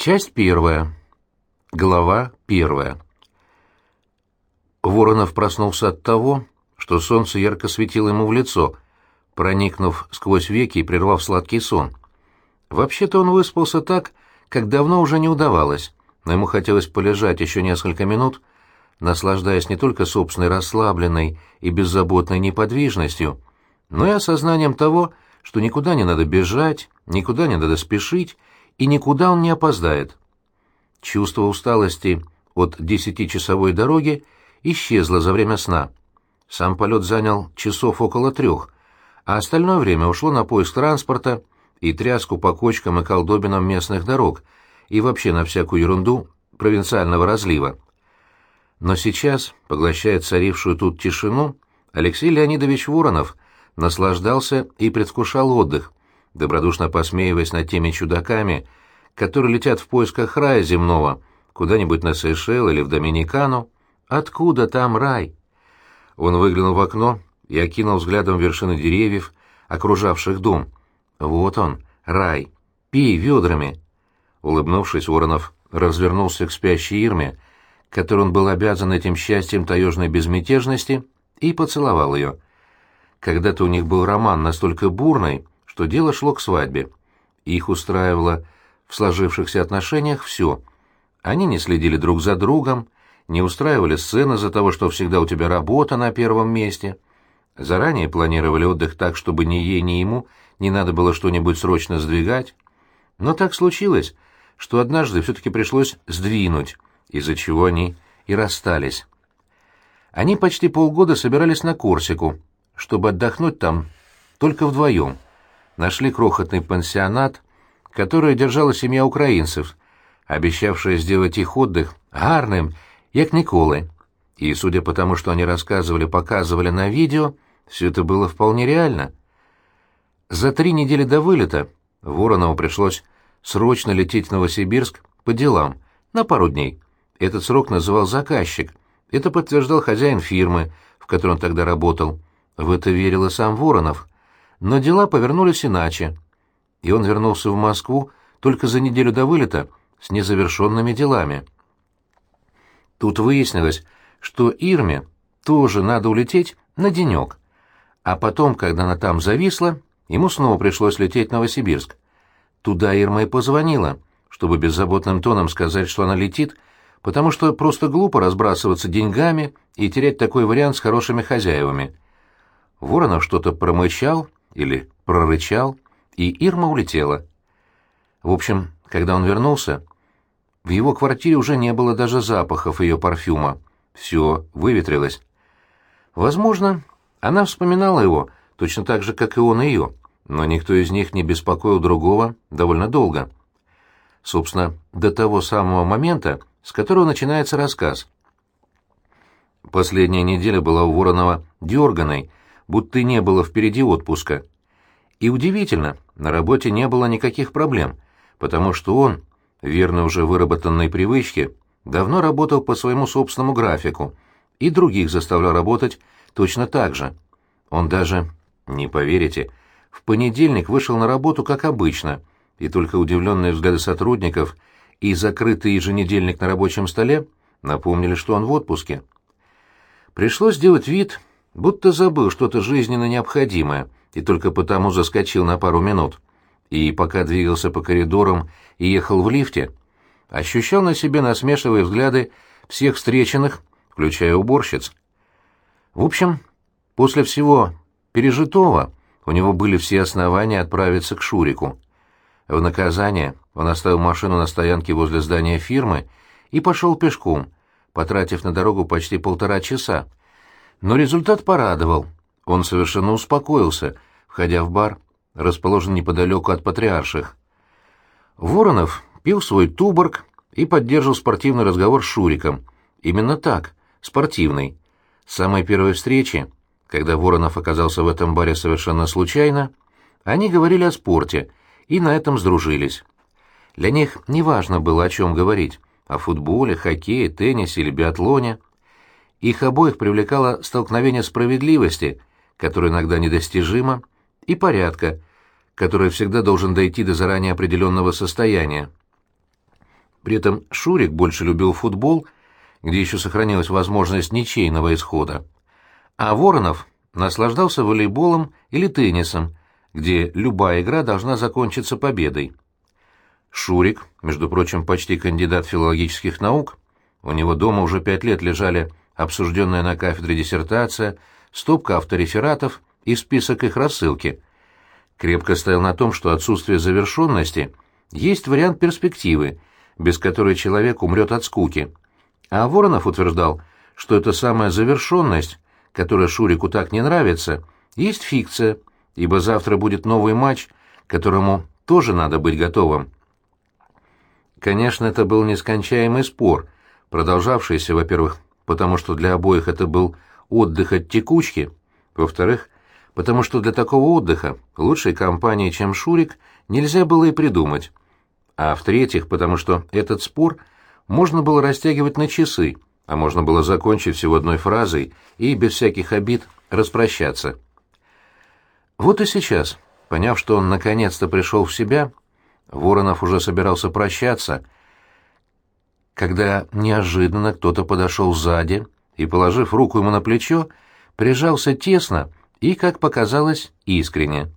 Часть первая. Глава первая. Воронов проснулся от того, что солнце ярко светило ему в лицо, проникнув сквозь веки и прервав сладкий сон. Вообще-то он выспался так, как давно уже не удавалось, но ему хотелось полежать еще несколько минут, наслаждаясь не только собственной расслабленной и беззаботной неподвижностью, но и осознанием того, что никуда не надо бежать, никуда не надо спешить, и никуда он не опоздает. Чувство усталости от десятичасовой дороги исчезло за время сна. Сам полет занял часов около трех, а остальное время ушло на поиск транспорта и тряску по кочкам и колдобинам местных дорог, и вообще на всякую ерунду провинциального разлива. Но сейчас, поглощая царившую тут тишину, Алексей Леонидович Воронов наслаждался и предвкушал отдых, добродушно посмеиваясь над теми чудаками, которые летят в поисках рая земного, куда-нибудь на Сейшел или в Доминикану. Откуда там рай? Он выглянул в окно и окинул взглядом вершины деревьев, окружавших дом. Вот он, рай. Пей ведрами. Улыбнувшись, Воронов развернулся к спящей Ирме, которой он был обязан этим счастьем таежной безмятежности, и поцеловал ее. Когда-то у них был роман настолько бурный, что дело шло к свадьбе. Их устраивало в сложившихся отношениях все. Они не следили друг за другом, не устраивали сцены за того, что всегда у тебя работа на первом месте. Заранее планировали отдых так, чтобы ни ей, ни ему не надо было что-нибудь срочно сдвигать. Но так случилось, что однажды все-таки пришлось сдвинуть, из-за чего они и расстались. Они почти полгода собирались на Корсику, чтобы отдохнуть там только вдвоем. Нашли крохотный пансионат, который держала семья украинцев, обещавшая сделать их отдых гарным, як Николы. И, судя по тому, что они рассказывали, показывали на видео, все это было вполне реально. За три недели до вылета Воронову пришлось срочно лететь в Новосибирск по делам, на пару дней. Этот срок называл заказчик. Это подтверждал хозяин фирмы, в которой он тогда работал. В это верил и сам Воронов. Но дела повернулись иначе. И он вернулся в Москву только за неделю до вылета с незавершенными делами. Тут выяснилось, что Ирме тоже надо улететь на денек. А потом, когда она там зависла, ему снова пришлось лететь в Новосибирск. Туда Ирма и позвонила, чтобы беззаботным тоном сказать, что она летит, потому что просто глупо разбрасываться деньгами и терять такой вариант с хорошими хозяевами. Воронов что-то промычал или прорычал, и Ирма улетела. В общем, когда он вернулся, в его квартире уже не было даже запахов ее парфюма. Все выветрилось. Возможно, она вспоминала его точно так же, как и он ее, но никто из них не беспокоил другого довольно долго. Собственно, до того самого момента, с которого начинается рассказ. Последняя неделя была у Воронова дерганой, будто не было впереди отпуска. И удивительно, на работе не было никаких проблем, потому что он, верно уже выработанной привычке, давно работал по своему собственному графику и других заставлял работать точно так же. Он даже, не поверите, в понедельник вышел на работу как обычно, и только удивленные взгляды сотрудников и закрытый еженедельник на рабочем столе напомнили, что он в отпуске. Пришлось сделать вид, будто забыл что-то жизненно необходимое, и только потому заскочил на пару минут. И пока двигался по коридорам и ехал в лифте, ощущал на себе насмешливые взгляды всех встреченных, включая уборщиц. В общем, после всего пережитого у него были все основания отправиться к Шурику. В наказание он оставил машину на стоянке возле здания фирмы и пошел пешком, потратив на дорогу почти полтора часа, но результат порадовал. Он совершенно успокоился, входя в бар, расположенный неподалеку от патриарших. Воронов пил свой туборг и поддерживал спортивный разговор с Шуриком. Именно так, спортивный. С самой первой встречи, когда Воронов оказался в этом баре совершенно случайно, они говорили о спорте и на этом сдружились. Для них неважно было, о чем говорить — о футболе, хоккее, теннисе или биатлоне — их обоих привлекало столкновение справедливости, которое иногда недостижимо, и порядка, который всегда должен дойти до заранее определенного состояния. При этом Шурик больше любил футбол, где еще сохранилась возможность ничейного исхода. А Воронов наслаждался волейболом или теннисом, где любая игра должна закончиться победой. Шурик, между прочим, почти кандидат филологических наук, у него дома уже пять лет лежали обсужденная на кафедре диссертация, стопка авторефератов и список их рассылки. Крепко стоял на том, что отсутствие завершенности есть вариант перспективы, без которой человек умрет от скуки. А Воронов утверждал, что эта самая завершенность, которая Шурику так не нравится, есть фикция, ибо завтра будет новый матч, которому тоже надо быть готовым. Конечно, это был нескончаемый спор, продолжавшийся, во-первых, потому что для обоих это был отдых от текучки, во-вторых, потому что для такого отдыха лучшей компании, чем Шурик, нельзя было и придумать, а в-третьих, потому что этот спор можно было растягивать на часы, а можно было закончить всего одной фразой и без всяких обид распрощаться. Вот и сейчас, поняв, что он наконец-то пришел в себя, Воронов уже собирался прощаться, когда неожиданно кто-то подошел сзади и, положив руку ему на плечо, прижался тесно и, как показалось, искренне.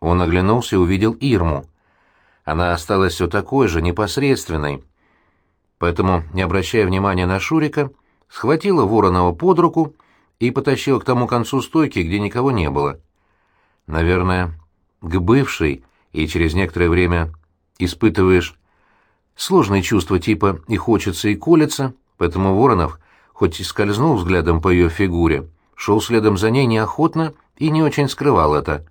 Он оглянулся и увидел Ирму. Она осталась все такой же, непосредственной. Поэтому, не обращая внимания на Шурика, схватила Воронова под руку и потащила к тому концу стойки, где никого не было. Наверное, к бывшей и через некоторое время испытываешь сложные чувства типа «и хочется, и колется», поэтому Воронов, хоть и скользнул взглядом по ее фигуре, шел следом за ней неохотно и не очень скрывал это.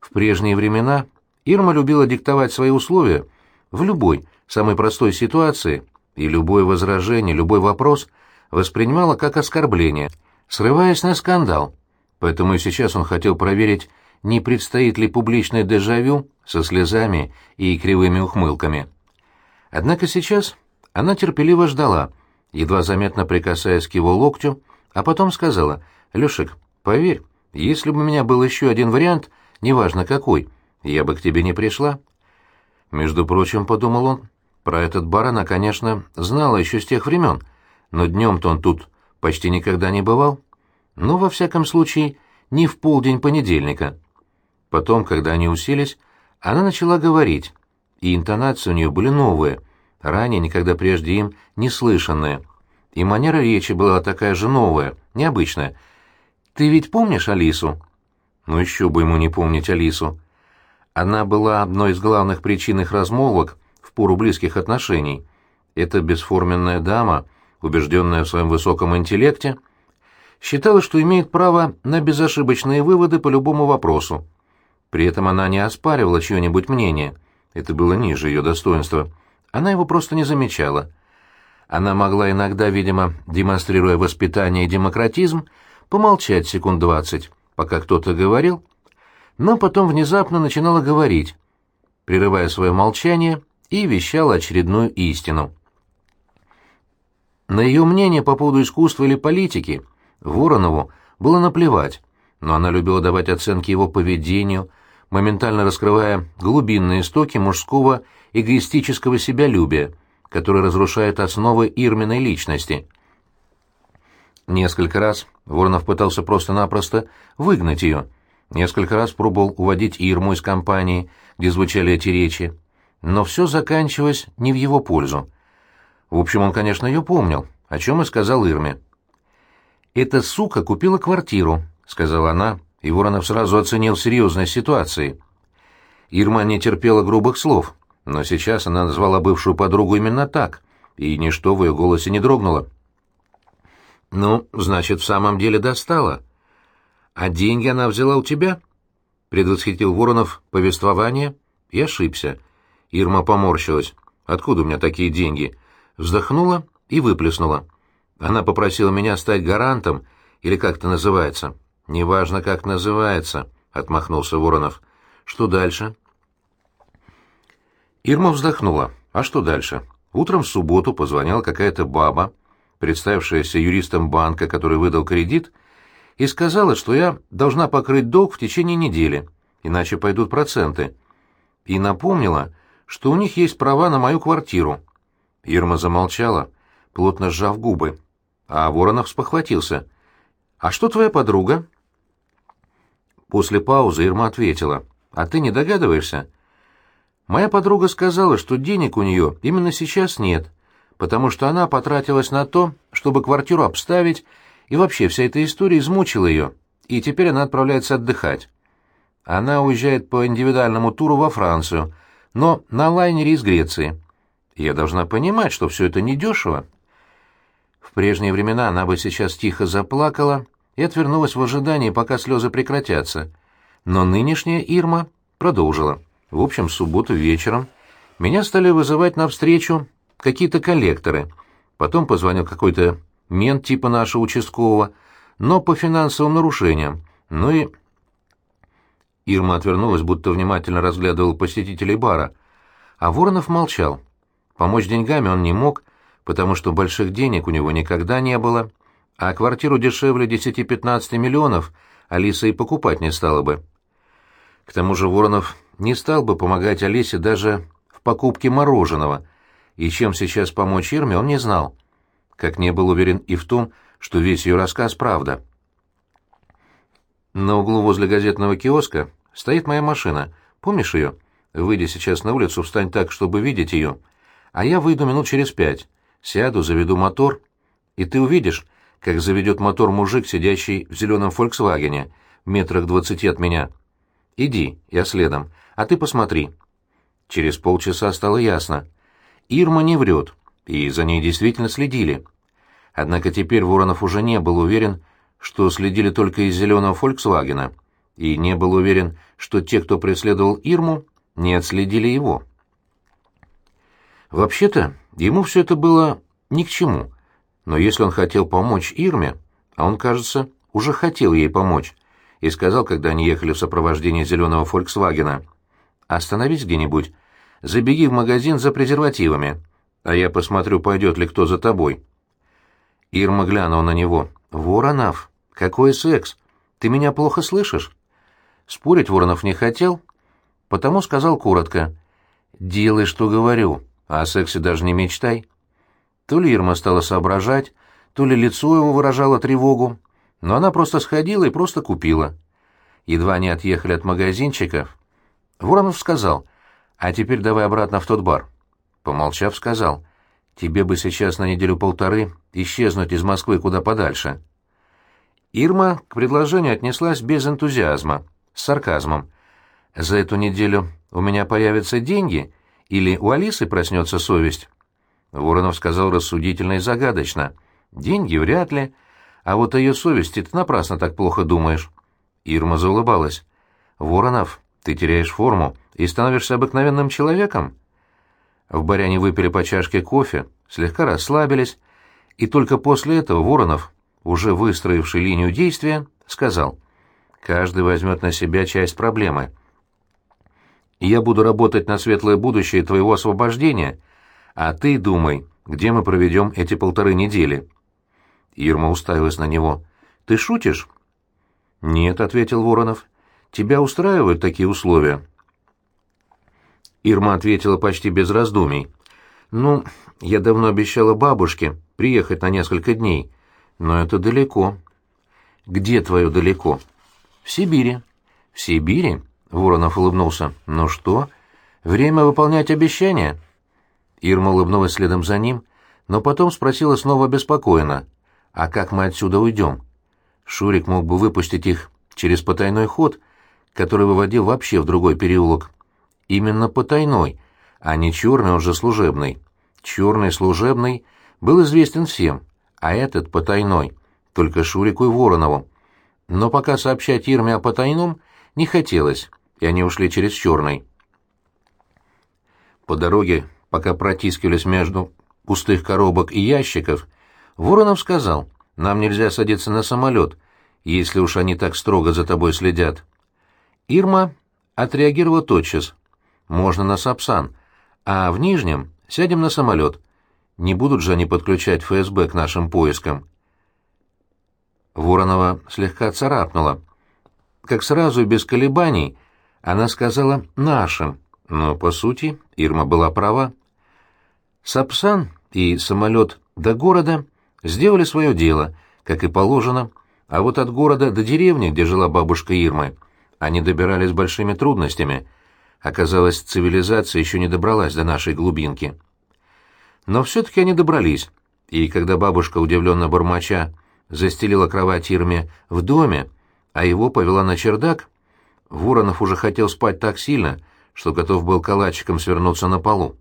В прежние времена Ирма любила диктовать свои условия в любой, самой простой ситуации, и любое возражение, любой вопрос воспринимала как оскорбление, срываясь на скандал. Поэтому и сейчас он хотел проверить, не предстоит ли публичное дежавю со слезами и кривыми ухмылками. Однако сейчас она терпеливо ждала, едва заметно прикасаясь к его локтю, а потом сказала, «Лешек, поверь, если бы у меня был еще один вариант, неважно какой, я бы к тебе не пришла». Между прочим, подумал он, про этот бар она, конечно, знала еще с тех времен, но днем-то он тут почти никогда не бывал. Ну, во всяком случае, не в полдень понедельника. Потом, когда они уселись, она начала говорить, и интонации у нее были новые, ранее никогда прежде им не слышанные. И манера речи была такая же новая, необычная. «Ты ведь помнишь Алису?» Ну еще бы ему не помнить Алису. Она была одной из главных причин их размолвок в пору близких отношений. Эта бесформенная дама, убежденная в своем высоком интеллекте, считала, что имеет право на безошибочные выводы по любому вопросу. При этом она не оспаривала чье-нибудь мнение. Это было ниже ее достоинства. Она его просто не замечала. Она могла иногда, видимо, демонстрируя воспитание и демократизм, помолчать секунд двадцать, пока кто-то говорил, но потом внезапно начинала говорить, прерывая свое молчание, и вещала очередную истину. На ее мнение по поводу искусства или политики Воронову было наплевать, но она любила давать оценки его поведению, моментально раскрывая глубинные истоки мужского эгоистического себялюбия, который разрушает основы Ирминой личности. Несколько раз Воронов пытался просто-напросто выгнать ее, несколько раз пробовал уводить Ирму из компании, где звучали эти речи, но все заканчивалось не в его пользу. В общем, он, конечно, ее помнил, о чем и сказал Ирме. «Эта сука купила квартиру», — сказала она, и Воронов сразу оценил серьезность ситуации. Ирма не терпела грубых слов, но сейчас она назвала бывшую подругу именно так, и ничто в ее голосе не дрогнуло. «Ну, значит, в самом деле достала. А деньги она взяла у тебя?» Предвосхитил Воронов повествование и ошибся. Ирма поморщилась. «Откуда у меня такие деньги?» Вздохнула и выплеснула. Она попросила меня стать гарантом, или как это называется. «Неважно, как называется», — отмахнулся Воронов. «Что дальше?» Ирма вздохнула. «А что дальше?» Утром в субботу позвонила какая-то баба, представившаяся юристом банка, который выдал кредит, и сказала, что я должна покрыть долг в течение недели, иначе пойдут проценты. И напомнила, что у них есть права на мою квартиру. Ирма замолчала, плотно сжав губы. А Воронов спохватился. «А что твоя подруга?» После паузы Ирма ответила. «А ты не догадываешься?» «Моя подруга сказала, что денег у нее именно сейчас нет, потому что она потратилась на то, чтобы квартиру обставить, и вообще вся эта история измучила ее, и теперь она отправляется отдыхать. Она уезжает по индивидуальному туру во Францию, но на лайнере из Греции. Я должна понимать, что все это недешево. В прежние времена она бы сейчас тихо заплакала и отвернулась в ожидании, пока слезы прекратятся. Но нынешняя Ирма продолжила. В общем, субботу вечером меня стали вызывать навстречу какие-то коллекторы. Потом позвонил какой-то мент типа нашего участкового, но по финансовым нарушениям. Ну и... Ирма отвернулась, будто внимательно разглядывал посетителей бара. А Воронов молчал. Помочь деньгами он не мог, потому что больших денег у него никогда не было, а квартиру дешевле 10-15 миллионов Алиса и покупать не стала бы. К тому же Воронов не стал бы помогать Алисе даже в покупке мороженого, и чем сейчас помочь Ирме он не знал, как не был уверен и в том, что весь ее рассказ — правда. На углу возле газетного киоска стоит моя машина. Помнишь ее? Выйди сейчас на улицу, встань так, чтобы видеть ее. А я выйду минут через пять. Сяду, заведу мотор, и ты увидишь, как заведет мотор мужик, сидящий в зеленом «Фольксвагене», метрах двадцати от меня. Иди, я следом, а ты посмотри. Через полчаса стало ясно. Ирма не врет, и за ней действительно следили. Однако теперь Воронов уже не был уверен, что следили только из зеленого «Фольксвагена», и не был уверен, что те, кто преследовал Ирму, не отследили его. Вообще-то, ему все это было ни к чему, но если он хотел помочь Ирме, а он, кажется, уже хотел ей помочь, и сказал, когда они ехали в сопровождении зеленого «Фольксвагена», «Остановись где-нибудь, забеги в магазин за презервативами, а я посмотрю, пойдет ли кто за тобой». Ирма глянула на него. «Воронов, какой секс? Ты меня плохо слышишь?» Спорить Воронов не хотел, потому сказал коротко. «Делай, что говорю, а о сексе даже не мечтай». То ли Ирма стала соображать, то ли лицо его выражало тревогу, но она просто сходила и просто купила. Едва они отъехали от магазинчиков, Воронов сказал, «А теперь давай обратно в тот бар». Помолчав, сказал, «Тебе бы сейчас на неделю-полторы исчезнуть из Москвы куда подальше». Ирма к предложению отнеслась без энтузиазма, с сарказмом. «За эту неделю у меня появятся деньги, или у Алисы проснется совесть?» Воронов сказал рассудительно и загадочно. «Деньги вряд ли, а вот о ее совести ты напрасно так плохо думаешь». Ирма заулыбалась. «Воронов, ты теряешь форму и становишься обыкновенным человеком?» В баре они выпили по чашке кофе, слегка расслабились, и только после этого Воронов уже выстроивший линию действия, сказал, «Каждый возьмет на себя часть проблемы. Я буду работать на светлое будущее твоего освобождения, а ты думай, где мы проведем эти полторы недели». Ирма уставилась на него. «Ты шутишь?» «Нет», — ответил Воронов. «Тебя устраивают такие условия?» Ирма ответила почти без раздумий. «Ну, я давно обещала бабушке приехать на несколько дней. Но это далеко. Где твое далеко? В Сибири. В Сибири? Воронов улыбнулся. Ну что? Время выполнять обещания? Ирма улыбнулась следом за ним, но потом спросила снова беспокойно. А как мы отсюда уйдем? Шурик мог бы выпустить их через потайной ход, который выводил вообще в другой переулок. Именно потайной, а не черный, уже служебный. Черный служебный был известен всем — а этот потайной, только Шурику и Воронову. Но пока сообщать Ирме о потайном не хотелось, и они ушли через черный. По дороге, пока протискивались между пустых коробок и ящиков, Воронов сказал, «Нам нельзя садиться на самолет, если уж они так строго за тобой следят». Ирма отреагировала тотчас. «Можно на Сапсан, а в Нижнем сядем на самолет. Не будут же они подключать ФСБ к нашим поискам. Воронова слегка царапнула. Как сразу и без колебаний, она сказала «нашим», но, по сути, Ирма была права. Сапсан и самолет до города сделали свое дело, как и положено, а вот от города до деревни, где жила бабушка Ирмы, они добирались большими трудностями. Оказалось, цивилизация еще не добралась до нашей глубинки. Но все-таки они добрались, и когда бабушка, удивленно бормоча, застелила кровать Ирме в доме, а его повела на чердак, Воронов уже хотел спать так сильно, что готов был калачиком свернуться на полу.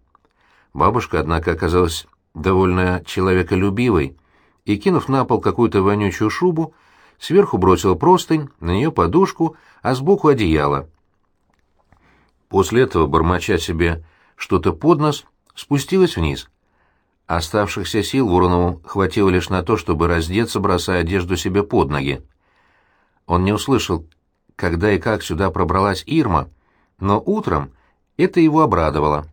Бабушка, однако, оказалась довольно человеколюбивой, и, кинув на пол какую-то вонючую шубу, сверху бросила простынь, на нее подушку, а сбоку одеяло. После этого, бормоча себе что-то под нос, спустилась вниз. Оставшихся сил Воронову хватило лишь на то, чтобы раздеться, бросая одежду себе под ноги. Он не услышал, когда и как сюда пробралась Ирма, но утром это его обрадовало.